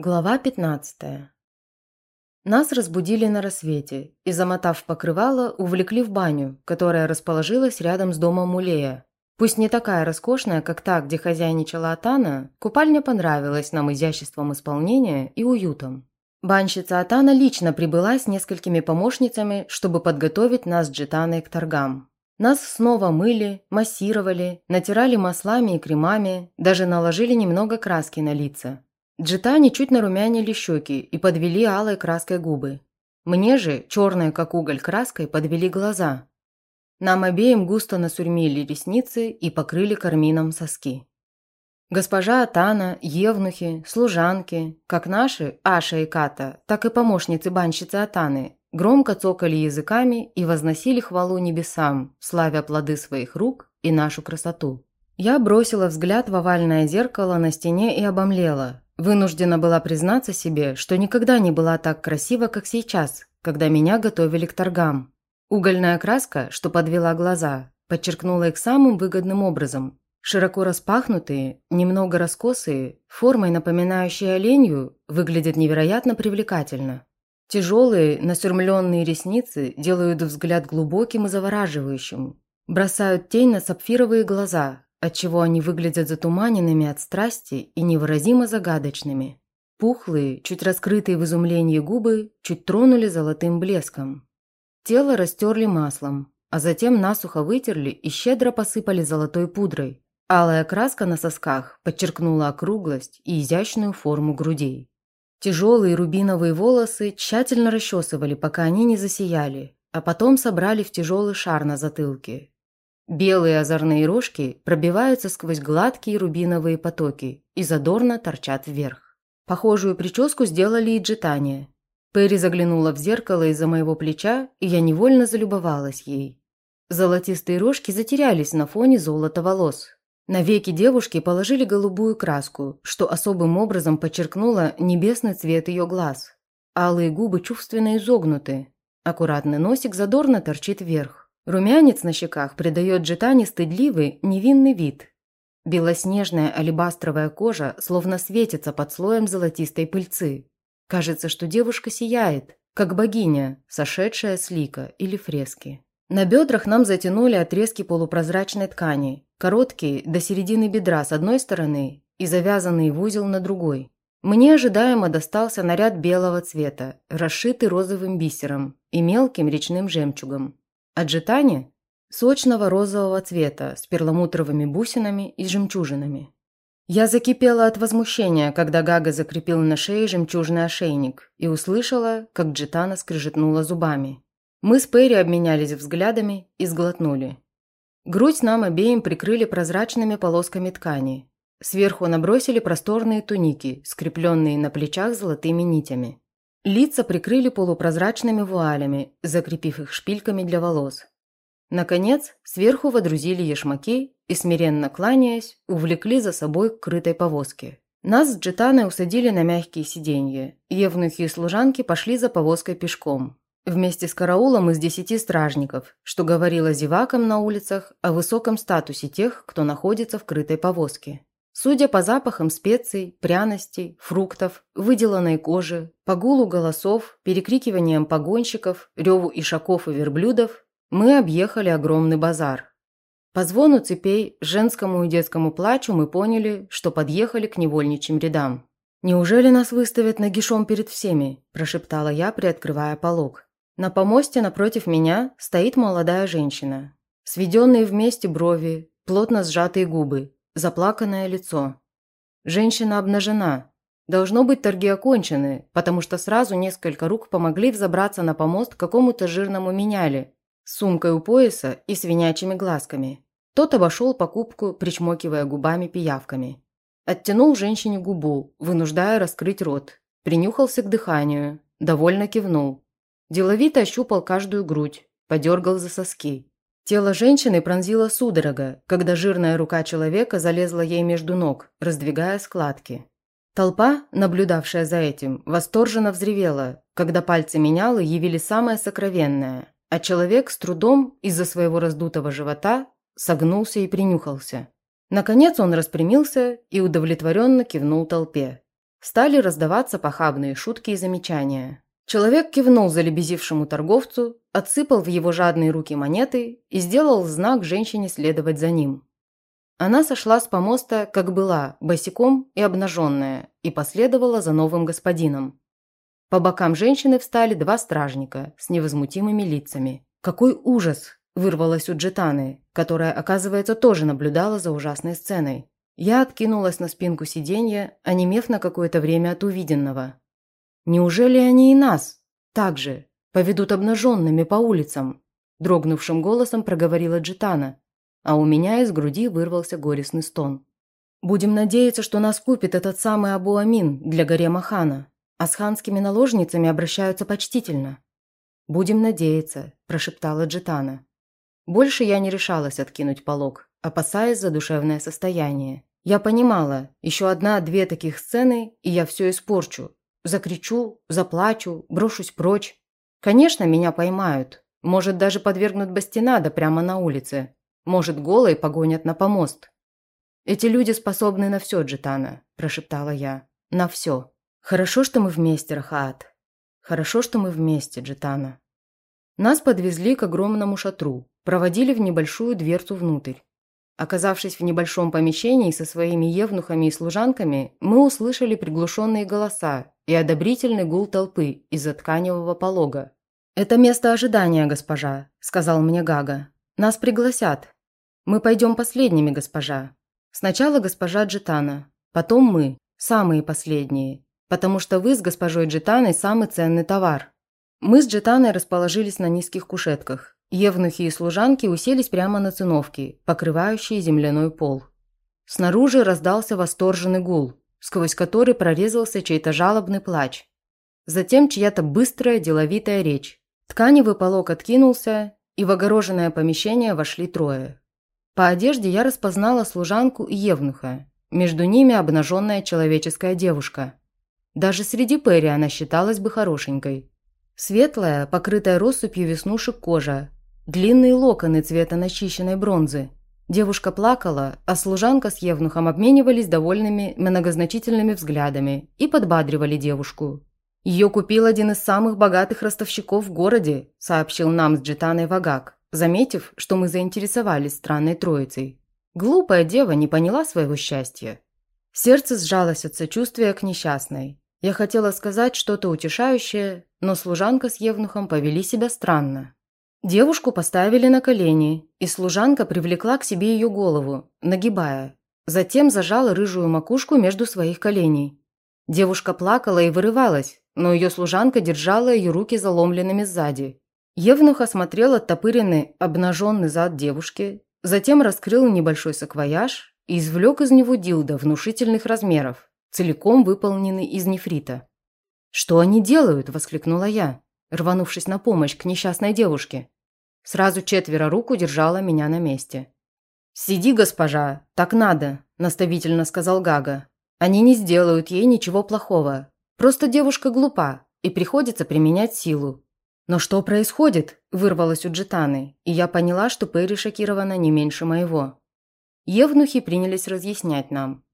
Глава 15. Нас разбудили на рассвете и, замотав покрывало, увлекли в баню, которая расположилась рядом с домом Мулея. Пусть не такая роскошная, как та, где хозяйничала Атана, купальня понравилась нам изяществом исполнения и уютом. Банщица Атана лично прибыла с несколькими помощницами, чтобы подготовить нас с Джитаной к торгам. Нас снова мыли, массировали, натирали маслами и кремами, даже наложили немного краски на лица. Джитани чуть нарумянили щеки и подвели алой краской губы. Мне же, черной как уголь краской, подвели глаза. Нам обеим густо насурмили ресницы и покрыли кармином соски. Госпожа Атана, евнухи, служанки, как наши, Аша и Ката, так и помощницы-банщицы Атаны, громко цокали языками и возносили хвалу небесам, славя плоды своих рук и нашу красоту. Я бросила взгляд в овальное зеркало на стене и обомлела. Вынуждена была признаться себе, что никогда не была так красива, как сейчас, когда меня готовили к торгам. Угольная краска, что подвела глаза, подчеркнула их самым выгодным образом. Широко распахнутые, немного раскосые, формой напоминающие оленью, выглядят невероятно привлекательно. Тяжелые, насюрмленные ресницы делают взгляд глубоким и завораживающим, бросают тень на сапфировые глаза, отчего они выглядят затуманенными от страсти и невыразимо загадочными. Пухлые, чуть раскрытые в изумлении губы чуть тронули золотым блеском. Тело растерли маслом, а затем насухо вытерли и щедро посыпали золотой пудрой. Алая краска на сосках подчеркнула округлость и изящную форму грудей. Тяжелые рубиновые волосы тщательно расчесывали, пока они не засияли, а потом собрали в тяжелый шар на затылке, Белые озорные рожки пробиваются сквозь гладкие рубиновые потоки и задорно торчат вверх. Похожую прическу сделали и джетания. Перри заглянула в зеркало из-за моего плеча, и я невольно залюбовалась ей. Золотистые рожки затерялись на фоне золота волос. На веки девушки положили голубую краску, что особым образом подчеркнуло небесный цвет ее глаз. Алые губы чувственно изогнуты. Аккуратный носик задорно торчит вверх. Румянец на щеках придает Джитане стыдливый, невинный вид. Белоснежная алебастровая кожа словно светится под слоем золотистой пыльцы. Кажется, что девушка сияет, как богиня, сошедшая с лика или фрески. На бедрах нам затянули отрезки полупрозрачной ткани, короткие до середины бедра с одной стороны и завязанные в узел на другой. Мне ожидаемо достался наряд белого цвета, расшитый розовым бисером и мелким речным жемчугом. Аджитани – сочного розового цвета с перламутровыми бусинами и жемчужинами. Я закипела от возмущения, когда Гага закрепил на шее жемчужный ошейник и услышала, как Джитана скрежетнула зубами. Мы с Перри обменялись взглядами и сглотнули. Грудь нам обеим прикрыли прозрачными полосками ткани. Сверху набросили просторные туники, скрепленные на плечах золотыми нитями. Лица прикрыли полупрозрачными вуалями, закрепив их шпильками для волос. Наконец, сверху водрузили ешмаки и, смиренно кланяясь, увлекли за собой к крытой повозке. Нас с Джитаной усадили на мягкие сиденья. Евнухи и служанки пошли за повозкой пешком. Вместе с караулом из десяти стражников, что говорило зевакам на улицах о высоком статусе тех, кто находится в крытой повозке. Судя по запахам специй, пряностей, фруктов, выделанной кожи, по гулу голосов, перекрикиваниям погонщиков, реву ишаков и верблюдов, мы объехали огромный базар. По звону цепей, женскому и детскому плачу мы поняли, что подъехали к невольничьим рядам. «Неужели нас выставят нагишом перед всеми?» – прошептала я, приоткрывая полог. На помосте напротив меня стоит молодая женщина. Сведенные вместе брови, плотно сжатые губы, заплаканное лицо. Женщина обнажена. Должно быть, торги окончены, потому что сразу несколько рук помогли взобраться на помост какому-то жирному меняли с сумкой у пояса и свинячьими глазками. Тот обошел покупку, причмокивая губами-пиявками. Оттянул женщине губу, вынуждая раскрыть рот. Принюхался к дыханию, довольно кивнул. Деловито ощупал каждую грудь, подергал за соски. Тело женщины пронзило судорога, когда жирная рука человека залезла ей между ног, раздвигая складки. Толпа, наблюдавшая за этим, восторженно взревела, когда пальцы менялы явили самое сокровенное, а человек с трудом из-за своего раздутого живота согнулся и принюхался. Наконец он распрямился и удовлетворенно кивнул толпе. Стали раздаваться похабные шутки и замечания. Человек кивнул залебезившему торговцу, отсыпал в его жадные руки монеты и сделал знак женщине следовать за ним. Она сошла с помоста, как была, босиком и обнаженная, и последовала за новым господином. По бокам женщины встали два стражника с невозмутимыми лицами. «Какой ужас!» – вырвалось у Джетаны, которая, оказывается, тоже наблюдала за ужасной сценой. Я откинулась на спинку сиденья, онемев на какое-то время от увиденного. Неужели они и нас, так же, поведут обнаженными по улицам?» Дрогнувшим голосом проговорила Джитана, а у меня из груди вырвался горестный стон. «Будем надеяться, что нас купит этот самый Абу-Амин для гарема хана, а с ханскими наложницами обращаются почтительно». «Будем надеяться», – прошептала Джитана. Больше я не решалась откинуть полог, опасаясь за душевное состояние. Я понимала, еще одна-две таких сцены, и я все испорчу, Закричу, заплачу, брошусь прочь. Конечно, меня поймают. Может, даже подвергнут бастинада прямо на улице. Может, голой погонят на помост. «Эти люди способны на все, Джитана», – прошептала я. «На все. Хорошо, что мы вместе, Рахаат. Хорошо, что мы вместе, Джитана». Нас подвезли к огромному шатру, проводили в небольшую дверцу внутрь. Оказавшись в небольшом помещении со своими евнухами и служанками, мы услышали приглушенные голоса и одобрительный гул толпы из-за тканевого полога. «Это место ожидания, госпожа», – сказал мне Гага. «Нас пригласят. Мы пойдем последними, госпожа. Сначала госпожа Джитана, потом мы, самые последние, потому что вы с госпожой Джитаной самый ценный товар». Мы с Джитаной расположились на низких кушетках, Евнухи и служанки уселись прямо на циновки, покрывающие земляной пол. Снаружи раздался восторженный гул, сквозь который прорезался чей-то жалобный плач. Затем чья-то быстрая, деловитая речь. Тканевый полог откинулся, и в огороженное помещение вошли трое. По одежде я распознала служанку и евнуха. Между ними обнаженная человеческая девушка. Даже среди Перри она считалась бы хорошенькой. Светлая, покрытая россыпью веснушек кожа, Длинные локоны цвета начищенной бронзы. Девушка плакала, а служанка с Евнухом обменивались довольными многозначительными взглядами и подбадривали девушку. «Ее купил один из самых богатых ростовщиков в городе», – сообщил нам с Джитаной Вагак, заметив, что мы заинтересовались странной троицей. Глупая дева не поняла своего счастья. Сердце сжалось от сочувствия к несчастной. Я хотела сказать что-то утешающее, но служанка с Евнухом повели себя странно. Девушку поставили на колени, и служанка привлекла к себе ее голову, нагибая. Затем зажала рыжую макушку между своих коленей. Девушка плакала и вырывалась, но ее служанка держала ее руки заломленными сзади. Евнух осмотрел оттопыренный, обнаженный зад девушки, затем раскрыл небольшой саквояж и извлек из него дилдо внушительных размеров, целиком выполненный из нефрита. «Что они делают?» – воскликнула я рванувшись на помощь к несчастной девушке. Сразу четверо рук удержала меня на месте. «Сиди, госпожа, так надо», – наставительно сказал Гага. «Они не сделают ей ничего плохого. Просто девушка глупа, и приходится применять силу». «Но что происходит?» – вырвалось у Джитаны, и я поняла, что Перри шокирована не меньше моего. Евнухи принялись разъяснять нам.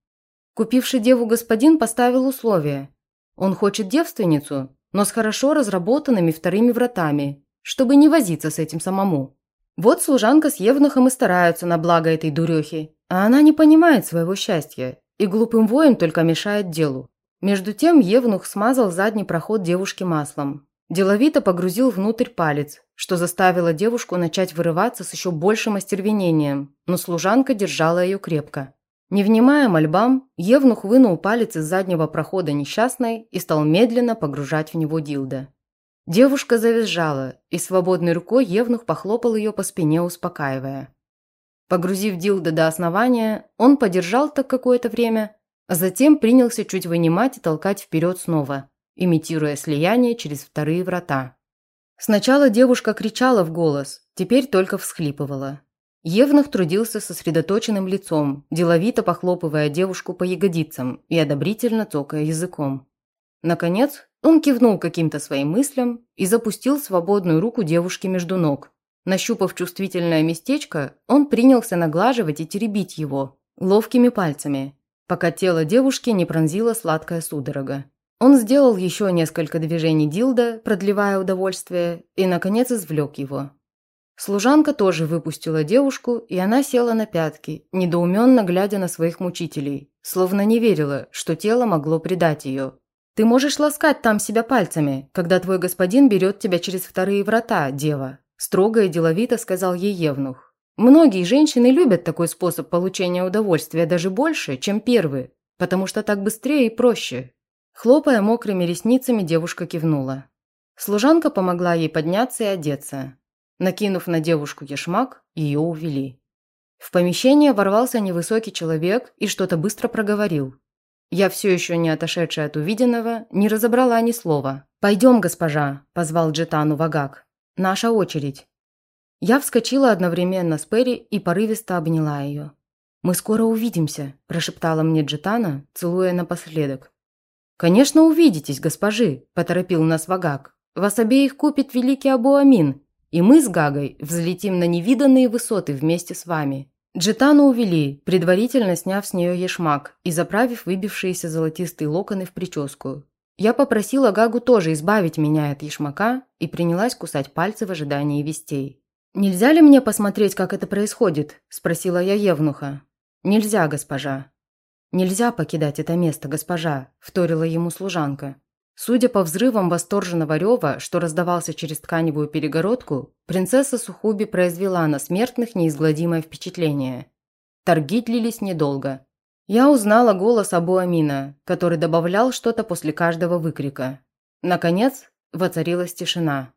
Купивший деву господин поставил условие. Он хочет девственницу, но с хорошо разработанными вторыми вратами, чтобы не возиться с этим самому. Вот служанка с Евнухом и стараются на благо этой дурехи, а она не понимает своего счастья, и глупым воин только мешает делу. Между тем Евнух смазал задний проход девушки маслом. Деловито погрузил внутрь палец, что заставило девушку начать вырываться с еще большим остервенением, но служанка держала ее крепко. Не внимая мольбам, Евнух вынул палец из заднего прохода несчастной и стал медленно погружать в него дилда. Девушка завизжала, и свободной рукой Евнух похлопал ее по спине, успокаивая. Погрузив дилда до основания, он подержал так какое-то время, а затем принялся чуть вынимать и толкать вперед снова, имитируя слияние через вторые врата. Сначала девушка кричала в голос, теперь только всхлипывала. Евнух трудился сосредоточенным лицом, деловито похлопывая девушку по ягодицам и одобрительно цокая языком. Наконец, он кивнул каким-то своим мыслям и запустил свободную руку девушки между ног. Нащупав чувствительное местечко, он принялся наглаживать и теребить его ловкими пальцами. пока тело девушки не пронзила сладкая судорога. Он сделал еще несколько движений дилда, продлевая удовольствие, и, наконец, извлек его. Служанка тоже выпустила девушку, и она села на пятки, недоуменно глядя на своих мучителей, словно не верила, что тело могло предать ее. «Ты можешь ласкать там себя пальцами, когда твой господин берет тебя через вторые врата, дева», строго и деловито сказал ей Евнух. «Многие женщины любят такой способ получения удовольствия даже больше, чем первый, потому что так быстрее и проще». Хлопая мокрыми ресницами, девушка кивнула. Служанка помогла ей подняться и одеться. Накинув на девушку ешмак, ее увели. В помещение ворвался невысокий человек и что-то быстро проговорил. Я все еще не отошедшая от увиденного, не разобрала ни слова. «Пойдем, госпожа», – позвал Джетану Вагак. «Наша очередь». Я вскочила одновременно с Перри и порывисто обняла ее. «Мы скоро увидимся», – прошептала мне Джетана, целуя напоследок. «Конечно, увидитесь, госпожи», – поторопил нас Вагак. «Вас обеих купит великий Абуамин, и мы с Гагой взлетим на невиданные высоты вместе с вами. Джетану увели, предварительно сняв с нее ешмак и заправив выбившиеся золотистые локоны в прическу. Я попросила Гагу тоже избавить меня от ешмака и принялась кусать пальцы в ожидании вестей. «Нельзя ли мне посмотреть, как это происходит?» – спросила я Евнуха. «Нельзя, госпожа». «Нельзя покидать это место, госпожа», – вторила ему служанка. Судя по взрывам восторженного рева, что раздавался через тканевую перегородку, принцесса Сухуби произвела на смертных неизгладимое впечатление. Торги длились недолго. Я узнала голос Абу Амина, который добавлял что-то после каждого выкрика. Наконец, воцарилась тишина.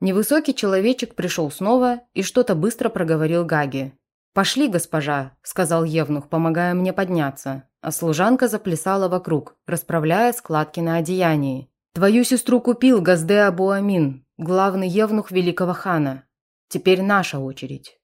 Невысокий человечек пришел снова и что-то быстро проговорил Гаги. «Пошли, госпожа», – сказал Евнух, помогая мне подняться а служанка заплясала вокруг, расправляя складки на одеянии. «Твою сестру купил Газде Абу Амин, главный евнух великого хана. Теперь наша очередь».